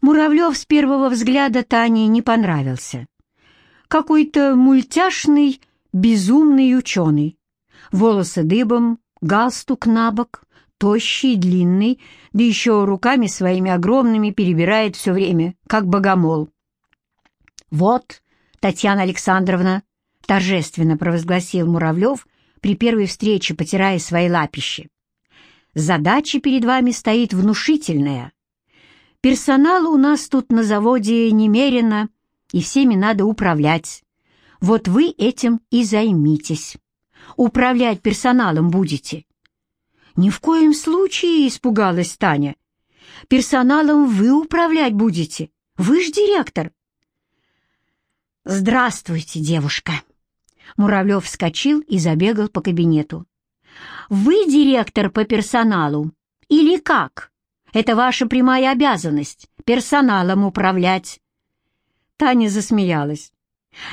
Муравлев с первого взгляда Тане не понравился. Какой-то мультяшный, безумный ученый. Волосы дыбом, галстук на бок, тощий, длинный, да еще руками своими огромными перебирает все время, как богомол. «Вот, Татьяна Александровна», — торжественно провозгласил Муравлев при первой встрече, потирая свои лапищи. «Задача перед вами стоит внушительная. Персонала у нас тут на заводе немерено, и всеми надо управлять. Вот вы этим и займитесь. Управлять персоналом будете». «Ни в коем случае», — испугалась Таня. «Персоналом вы управлять будете. Вы ж директор». «Здравствуйте, девушка!» Муравлев вскочил и забегал по кабинету. «Вы директор по персоналу? Или как? Это ваша прямая обязанность — персоналом управлять». Таня засмеялась.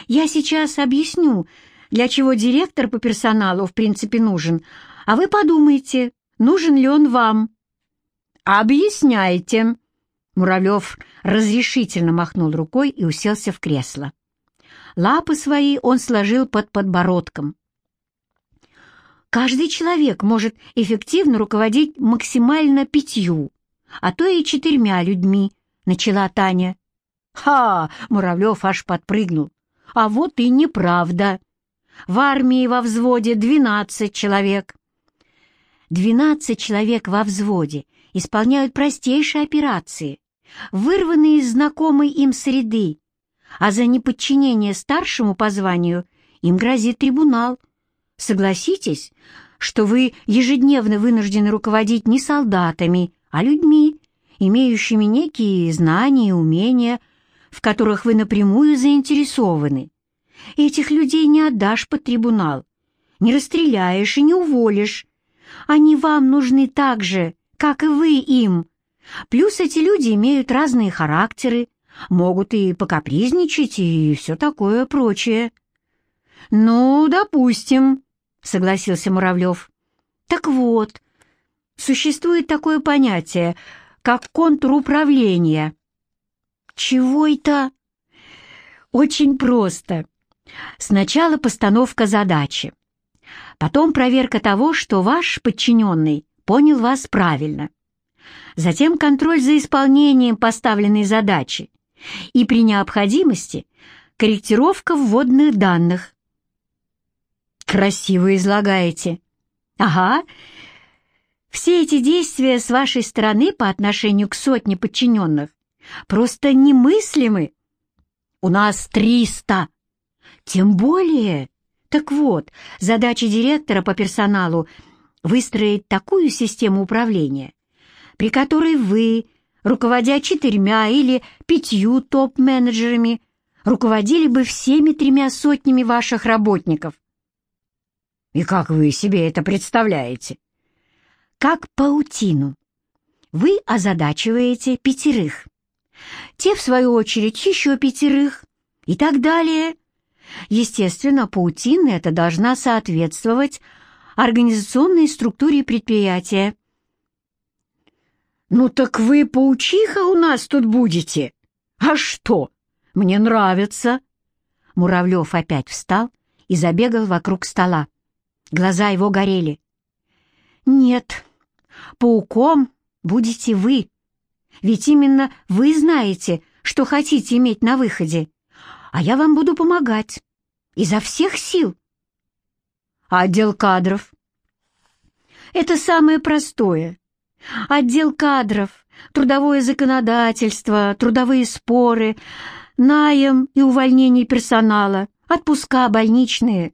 «Я сейчас объясню, для чего директор по персоналу в принципе нужен, а вы подумайте, нужен ли он вам». «Объясняйте». Муравлев разрешительно махнул рукой и уселся в кресло. Лапы свои он сложил под подбородком. Каждый человек может эффективно руководить максимально пятью, а то и четырьмя людьми, начала Таня. Ха! Муравлев аж подпрыгнул. А вот и неправда. В армии во взводе двенадцать человек. Двенадцать человек во взводе исполняют простейшие операции, вырванные из знакомой им среды, а за неподчинение старшему по званию им грозит трибунал. Согласитесь, что вы ежедневно вынуждены руководить не солдатами, а людьми, имеющими некие знания и умения, в которых вы напрямую заинтересованы. Этих людей не отдашь под трибунал, не расстреляешь и не уволишь. Они вам нужны так же, как и вы им. Плюс эти люди имеют разные характеры, могут и покапризничать, и все такое прочее». «Ну, допустим», — согласился Муравлев. «Так вот, существует такое понятие, как контур управления». «Чего это?» «Очень просто. Сначала постановка задачи, потом проверка того, что ваш подчиненный понял вас правильно, затем контроль за исполнением поставленной задачи и при необходимости корректировка вводных данных. Красиво излагаете. Ага. Все эти действия с вашей стороны по отношению к сотне подчиненных просто немыслимы. У нас триста. Тем более. Так вот, задача директора по персоналу — выстроить такую систему управления, при которой вы руководя четырьмя или пятью топ-менеджерами, руководили бы всеми тремя сотнями ваших работников. И как вы себе это представляете? Как паутину. Вы озадачиваете пятерых. Те, в свою очередь, еще пятерых и так далее. Естественно, паутина это должна соответствовать организационной структуре предприятия, «Ну так вы паучиха у нас тут будете? А что? Мне нравится!» Муравлев опять встал и забегал вокруг стола. Глаза его горели. «Нет, пауком будете вы. Ведь именно вы знаете, что хотите иметь на выходе, а я вам буду помогать. Изо всех сил». «А отдел кадров?» «Это самое простое отдел кадров, трудовое законодательство, трудовые споры, наем и увольнение персонала, отпуска больничные.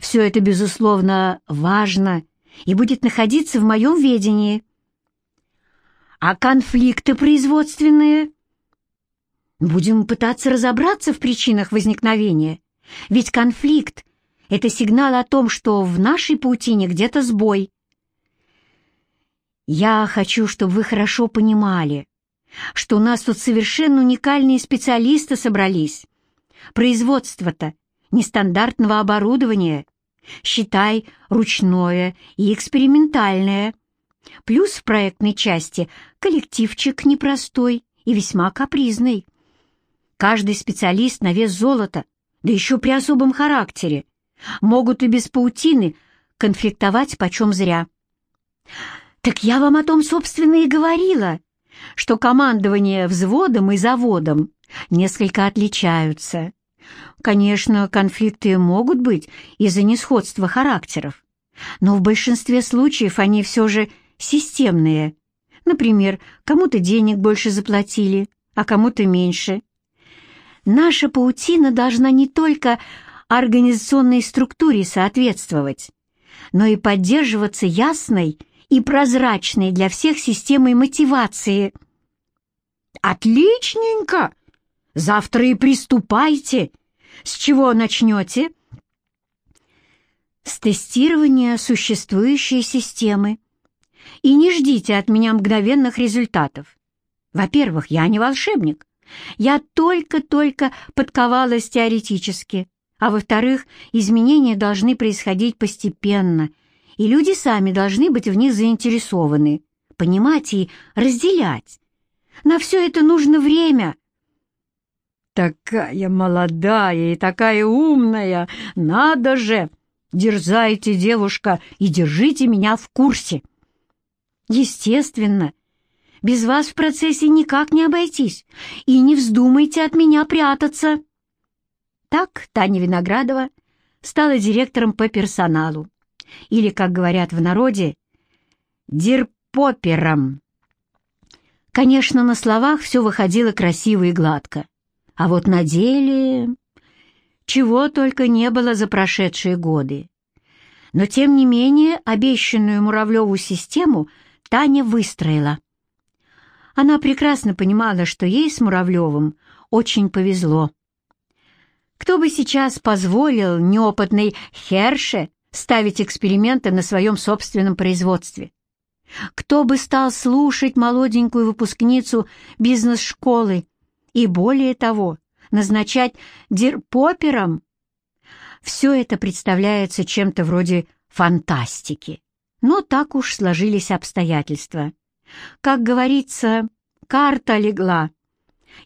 Все это, безусловно, важно и будет находиться в моем ведении. А конфликты производственные? Будем пытаться разобраться в причинах возникновения, ведь конфликт — это сигнал о том, что в нашей паутине где-то сбой. Я хочу, чтобы вы хорошо понимали, что у нас тут совершенно уникальные специалисты собрались. Производство-то нестандартного оборудования, считай, ручное и экспериментальное. Плюс в проектной части коллективчик непростой и весьма капризной. Каждый специалист на вес золота, да еще при особом характере, могут и без паутины конфликтовать почем зря. Так я вам о том, собственно, и говорила, что командование взводом и заводом несколько отличаются. Конечно, конфликты могут быть из-за несходства характеров, но в большинстве случаев они все же системные. Например, кому-то денег больше заплатили, а кому-то меньше. Наша паутина должна не только организационной структуре соответствовать, но и поддерживаться ясной и прозрачной для всех системой мотивации. «Отличненько! Завтра и приступайте! С чего начнете?» «С тестирования существующей системы. И не ждите от меня мгновенных результатов. Во-первых, я не волшебник. Я только-только подковалась теоретически. А во-вторых, изменения должны происходить постепенно — и люди сами должны быть в них заинтересованы, понимать и разделять. На все это нужно время. «Такая молодая и такая умная! Надо же! Дерзайте, девушка, и держите меня в курсе!» «Естественно, без вас в процессе никак не обойтись, и не вздумайте от меня прятаться!» Так Таня Виноградова стала директором по персоналу или, как говорят в народе, дирпопером. Конечно, на словах все выходило красиво и гладко, а вот на деле чего только не было за прошедшие годы. Но, тем не менее, обещанную Муравлеву систему Таня выстроила. Она прекрасно понимала, что ей с Муравлевым очень повезло. Кто бы сейчас позволил неопытной Херше ставить эксперименты на своем собственном производстве. Кто бы стал слушать молоденькую выпускницу бизнес-школы и, более того, назначать дирпопером? Все это представляется чем-то вроде фантастики. Но так уж сложились обстоятельства. Как говорится, карта легла,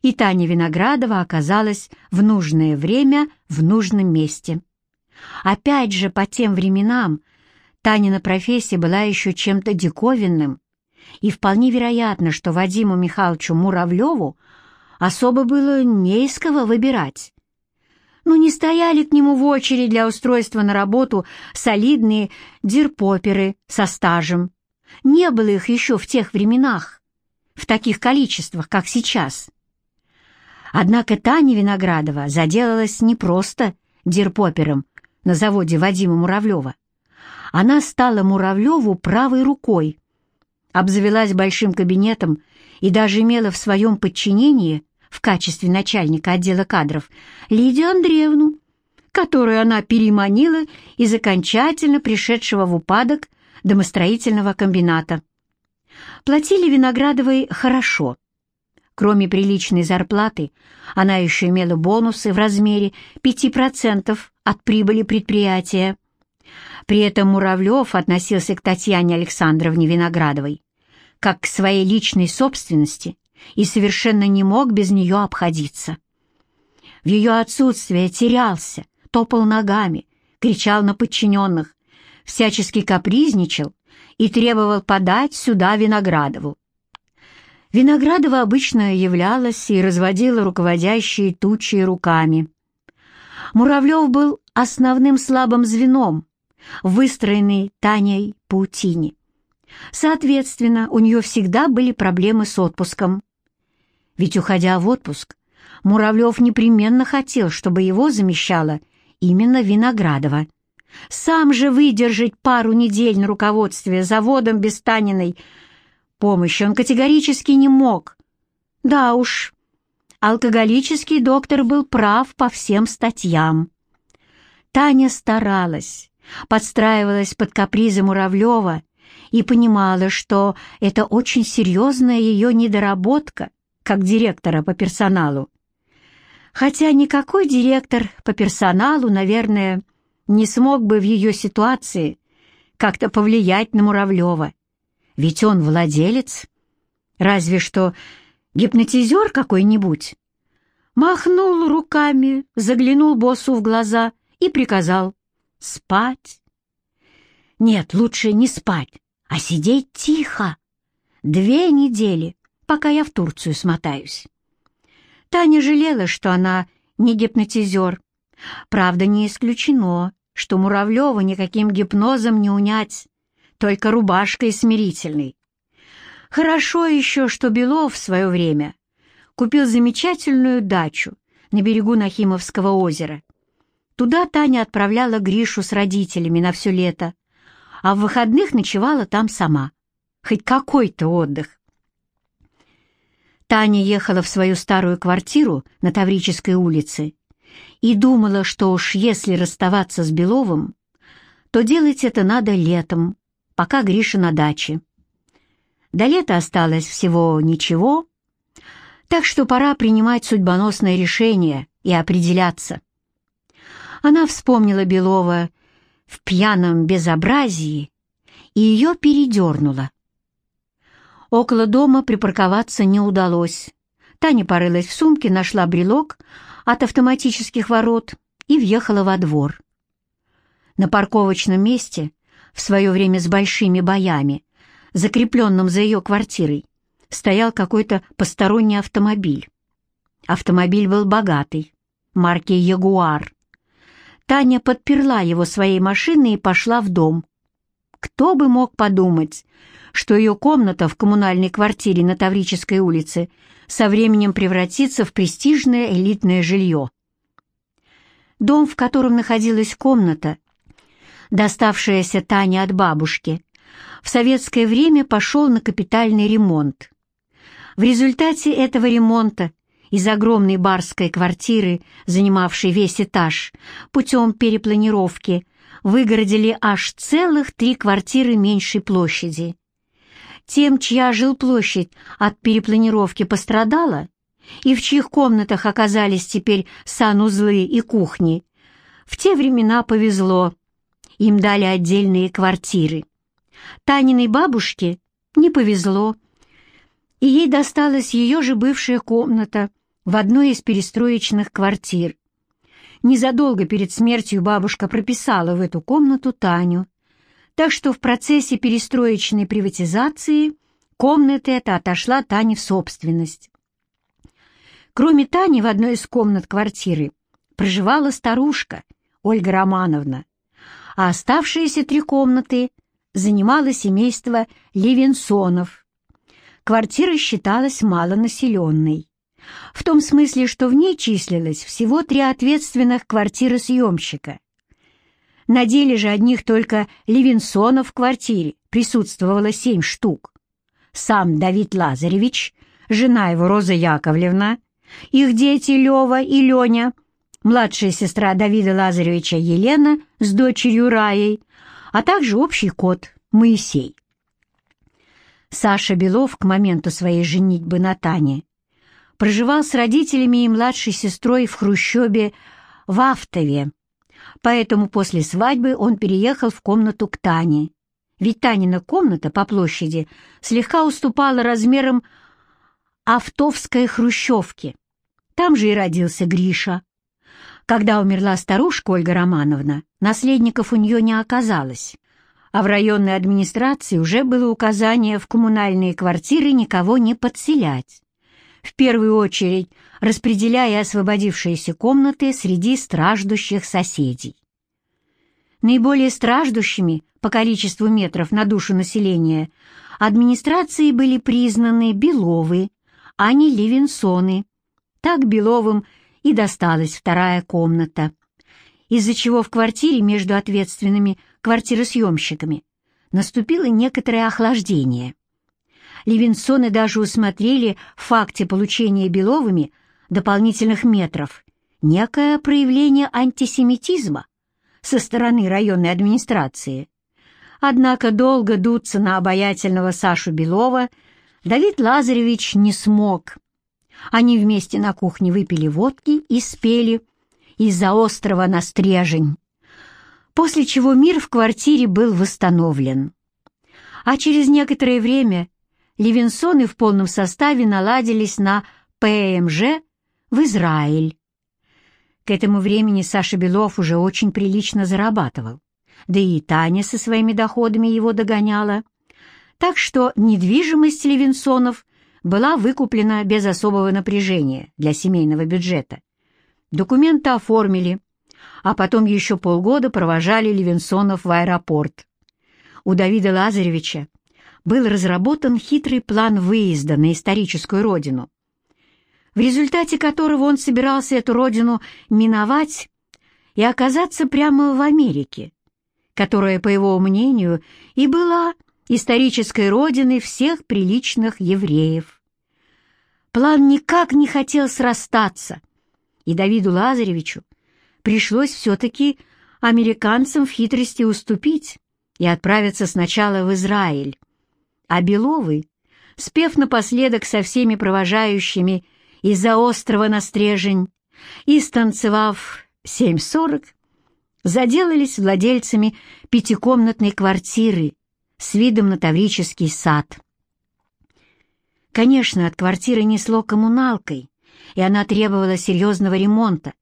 и Таня Виноградова оказалась в нужное время в нужном месте. Опять же, по тем временам Танина профессия была еще чем-то диковинным, и вполне вероятно, что Вадиму Михайловичу Муравлеву особо было не из кого выбирать. Ну, не стояли к нему в очередь для устройства на работу солидные дирпоперы со стажем. Не было их еще в тех временах, в таких количествах, как сейчас. Однако Таня Виноградова заделалась не просто дирпопером, на заводе Вадима Муравлева, она стала Муравлеву правой рукой, обзавелась большим кабинетом и даже имела в своем подчинении в качестве начальника отдела кадров Лидию Андреевну, которую она переманила из окончательно пришедшего в упадок домостроительного комбината. Платили Виноградовой хорошо. Кроме приличной зарплаты, она еще имела бонусы в размере 5% от прибыли предприятия. При этом Муравлев относился к Татьяне Александровне Виноградовой как к своей личной собственности и совершенно не мог без нее обходиться. В ее отсутствие терялся, топал ногами, кричал на подчиненных, всячески капризничал и требовал подать сюда Виноградову. Виноградова обычно являлась и разводила руководящие тучи руками. Муравлев был основным слабым звеном, выстроенной Таней паутине. Соответственно, у нее всегда были проблемы с отпуском. Ведь, уходя в отпуск, Муравлев непременно хотел, чтобы его замещала именно Виноградова. Сам же выдержать пару недель на руководстве заводом без Таниной помощи он категорически не мог. Да уж, Алкоголический доктор был прав по всем статьям. Таня старалась, подстраивалась под капризы Муравлева и понимала, что это очень серьезная ее недоработка как директора по персоналу. Хотя никакой директор по персоналу, наверное, не смог бы в ее ситуации как-то повлиять на Муравлева, ведь он владелец. Разве что Гипнотизер какой-нибудь?» Махнул руками, заглянул боссу в глаза и приказал «Спать». «Нет, лучше не спать, а сидеть тихо. Две недели, пока я в Турцию смотаюсь». Таня жалела, что она не гипнотизер. Правда, не исключено, что Муравлева никаким гипнозом не унять, только рубашкой смирительной. Хорошо еще, что Белов в свое время купил замечательную дачу на берегу Нахимовского озера. Туда Таня отправляла Гришу с родителями на все лето, а в выходных ночевала там сама. Хоть какой-то отдых. Таня ехала в свою старую квартиру на Таврической улице и думала, что уж если расставаться с Беловым, то делать это надо летом, пока Гриша на даче. До лета осталось всего ничего, так что пора принимать судьбоносное решение и определяться. Она вспомнила Белова в пьяном безобразии и ее передернула. Около дома припарковаться не удалось. Таня порылась в сумке, нашла брелок от автоматических ворот и въехала во двор. На парковочном месте, в свое время с большими боями, закрепленном за ее квартирой, стоял какой-то посторонний автомобиль. Автомобиль был богатый, марки «Ягуар». Таня подперла его своей машиной и пошла в дом. Кто бы мог подумать, что ее комната в коммунальной квартире на Таврической улице со временем превратится в престижное элитное жилье. Дом, в котором находилась комната, доставшаяся Тане от бабушки, в советское время пошел на капитальный ремонт. В результате этого ремонта из огромной барской квартиры, занимавшей весь этаж, путем перепланировки, выгородили аж целых три квартиры меньшей площади. Тем, чья жилплощадь от перепланировки пострадала, и в чьих комнатах оказались теперь санузлы и кухни, в те времена повезло. Им дали отдельные квартиры. Таниной бабушке не повезло, и ей досталась ее же бывшая комната в одной из перестроечных квартир. Незадолго перед смертью бабушка прописала в эту комнату Таню, так что в процессе перестроечной приватизации комната эта отошла Тане в собственность. Кроме Тани в одной из комнат квартиры проживала старушка Ольга Романовна, а оставшиеся три комнаты занимало семейство Левинсонов. Квартира считалась малонаселенной. В том смысле, что в ней числилось всего три ответственных квартиросъемщика — на деле же одних только Левинсонов в квартире присутствовало семь штук. Сам Давид Лазаревич, жена его Роза Яковлевна, их дети Лева и Леня, младшая сестра Давида Лазаревича Елена с дочерью Раей, а также общий кот Моисей. Саша Белов к моменту своей женитьбы на Тане проживал с родителями и младшей сестрой в Хрущебе в Автове, поэтому после свадьбы он переехал в комнату к Тане. Ведь Танина комната по площади слегка уступала размерам автовской хрущевки. Там же и родился Гриша. Когда умерла старушка Ольга Романовна, наследников у нее не оказалось, а в районной администрации уже было указание в коммунальные квартиры никого не подселять. В первую очередь распределяя освободившиеся комнаты среди страждущих соседей. Наиболее страждущими по количеству метров на душу населения администрации были признаны Беловы, а не Левинсоны. Так Беловым и досталась вторая комната, из-за чего в квартире между ответственными квартиросъемщиками наступило некоторое охлаждение. Левинсоны даже усмотрели в факте получения Беловыми дополнительных метров некое проявление антисемитизма со стороны районной администрации. Однако долго дуться на обаятельного Сашу Белова Давид Лазаревич не смог. Они вместе на кухне выпили водки и спели из-за острова на стрежень, после чего мир в квартире был восстановлен. А через некоторое время Левинсоны в полном составе наладились на ПМЖ в Израиль. К этому времени Саша Белов уже очень прилично зарабатывал, да и Таня со своими доходами его догоняла. Так что недвижимость Левинсонов была выкуплена без особого напряжения для семейного бюджета. Документы оформили, а потом еще полгода провожали Левинсонов в аэропорт. У Давида Лазаревича был разработан хитрый план выезда на историческую родину, в результате которого он собирался эту родину миновать и оказаться прямо в Америке, которая, по его мнению, и была исторической родиной всех приличных евреев. План никак не хотел срастаться, и Давиду Лазаревичу пришлось все-таки американцам в хитрости уступить и отправиться сначала в Израиль. А Беловы, спев напоследок со всеми провожающими из-за острова на стрежень и станцевав семь сорок, заделались владельцами пятикомнатной квартиры с видом на Таврический сад. Конечно, от квартиры несло коммуналкой, и она требовала серьезного ремонта,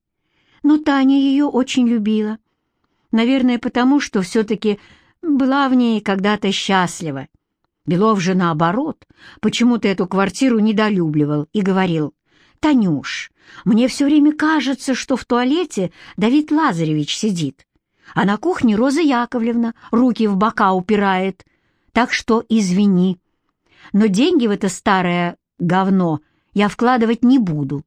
но Таня ее очень любила. Наверное, потому что все-таки была в ней когда-то счастлива. Белов же, наоборот, почему-то эту квартиру недолюбливал и говорил, «Танюш, мне все время кажется, что в туалете Давид Лазаревич сидит, а на кухне Роза Яковлевна руки в бока упирает, так что извини. Но деньги в это старое говно я вкладывать не буду.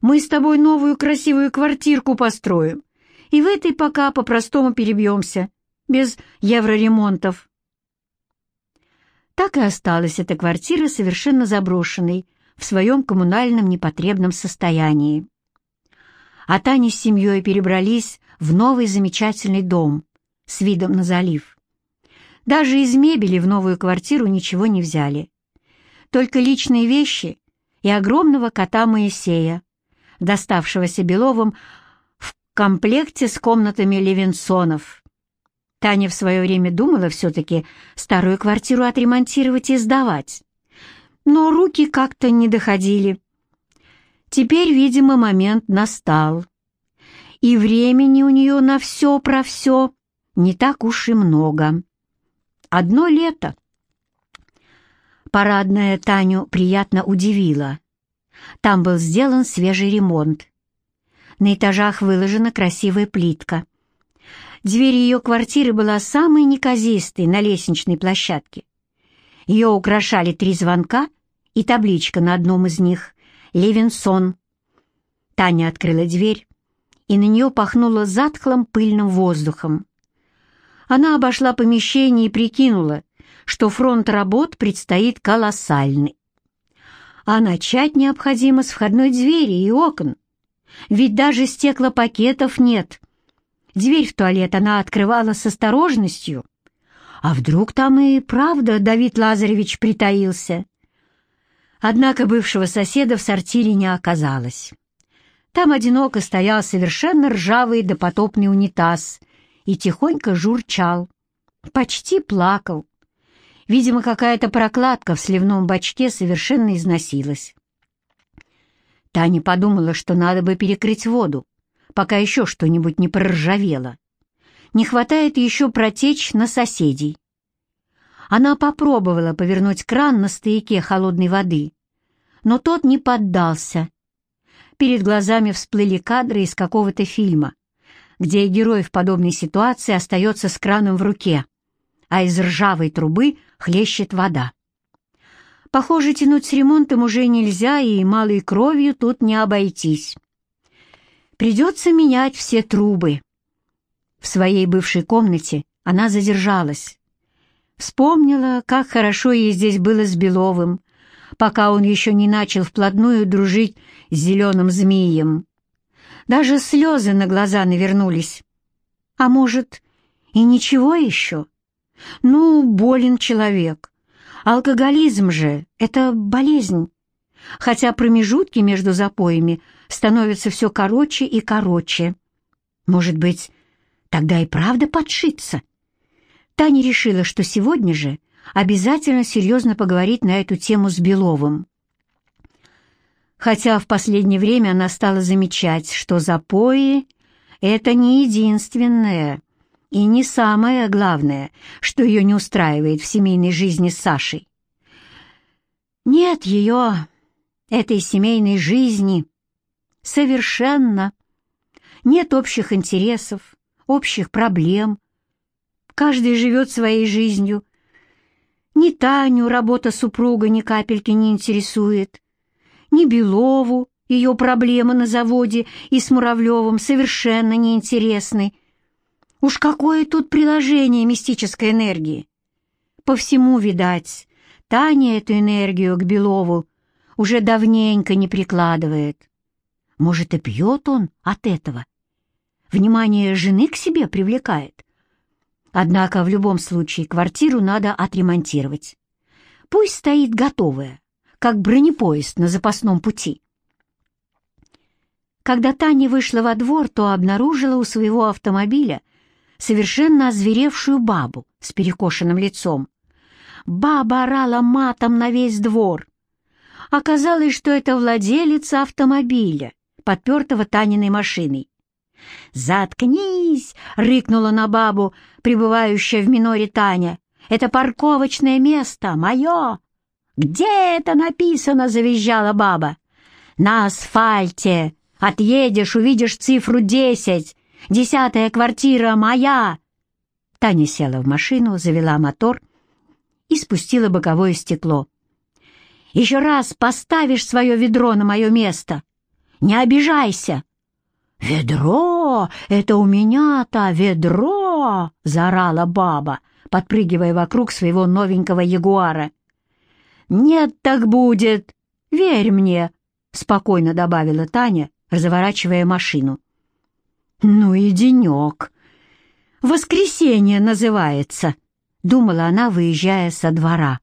Мы с тобой новую красивую квартирку построим, и в этой пока по-простому перебьемся, без евроремонтов. Так и осталась эта квартира совершенно заброшенной, в своем коммунальном непотребном состоянии. А Таня с семьей перебрались в новый замечательный дом с видом на залив. Даже из мебели в новую квартиру ничего не взяли. Только личные вещи и огромного кота Моисея, доставшегося Беловым в комплекте с комнатами Левинсонов. Таня в свое время думала все-таки старую квартиру отремонтировать и сдавать. Но руки как-то не доходили. Теперь, видимо, момент настал. И времени у нее на все про все не так уж и много. Одно лето. Парадная Таню приятно удивила. Там был сделан свежий ремонт. На этажах выложена красивая плитка. Дверь ее квартиры была самой неказистой на лестничной площадке. Ее украшали три звонка и табличка на одном из них «Левинсон». Таня открыла дверь, и на нее пахнуло затхлым пыльным воздухом. Она обошла помещение и прикинула, что фронт работ предстоит колоссальный а начать необходимо с входной двери и окон. Ведь даже стеклопакетов нет. Дверь в туалет она открывала с осторожностью. А вдруг там и правда Давид Лазаревич притаился? Однако бывшего соседа в сортире не оказалось. Там одиноко стоял совершенно ржавый допотопный унитаз и тихонько журчал. Почти плакал. Видимо, какая-то прокладка в сливном бачке совершенно износилась. Таня подумала, что надо бы перекрыть воду, пока еще что-нибудь не проржавело. Не хватает еще протечь на соседей. Она попробовала повернуть кран на стояке холодной воды, но тот не поддался. Перед глазами всплыли кадры из какого-то фильма, где герой в подобной ситуации остается с краном в руке а из ржавой трубы хлещет вода. Похоже, тянуть с ремонтом уже нельзя, и малой кровью тут не обойтись. Придется менять все трубы. В своей бывшей комнате она задержалась. Вспомнила, как хорошо ей здесь было с Беловым, пока он еще не начал вплотную дружить с зеленым змеем. Даже слезы на глаза навернулись. А может, и ничего еще? Ну, болен человек. Алкоголизм же — это болезнь. Хотя промежутки между запоями становятся все короче и короче. Может быть, тогда и правда подшиться? Таня решила, что сегодня же обязательно серьезно поговорить на эту тему с Беловым. Хотя в последнее время она стала замечать, что запои — это не единственное и не самое главное, что ее не устраивает в семейной жизни с Сашей. Нет ее, этой семейной жизни, совершенно. Нет общих интересов, общих проблем. Каждый живет своей жизнью. Ни Таню работа супруга ни капельки не интересует, ни Белову ее проблемы на заводе и с Муравлевым совершенно неинтересны. Уж какое тут приложение мистической энергии! По всему, видать, Таня эту энергию к Белову уже давненько не прикладывает. Может, и пьет он от этого? Внимание жены к себе привлекает. Однако в любом случае квартиру надо отремонтировать. Пусть стоит готовая, как бронепоезд на запасном пути. Когда Таня вышла во двор, то обнаружила у своего автомобиля совершенно озверевшую бабу с перекошенным лицом. Баба орала матом на весь двор. Оказалось, что это владелица автомобиля, подпертого Таниной машиной. «Заткнись!» — рыкнула на бабу, пребывающая в миноре Таня. «Это парковочное место, мое!» «Где это написано?» — завизжала баба. «На асфальте! Отъедешь, увидишь цифру десять! Десятая квартира моя!» Таня села в машину, завела мотор и спустила боковое стекло. «Еще раз поставишь свое ведро на мое место! Не обижайся!» «Ведро! Это у меня-то ведро!» — заорала баба, подпрыгивая вокруг своего новенького ягуара. «Нет, так будет! Верь мне!» — спокойно добавила Таня, разворачивая машину. «Ну и денек! Воскресенье называется!» — думала она, выезжая со двора.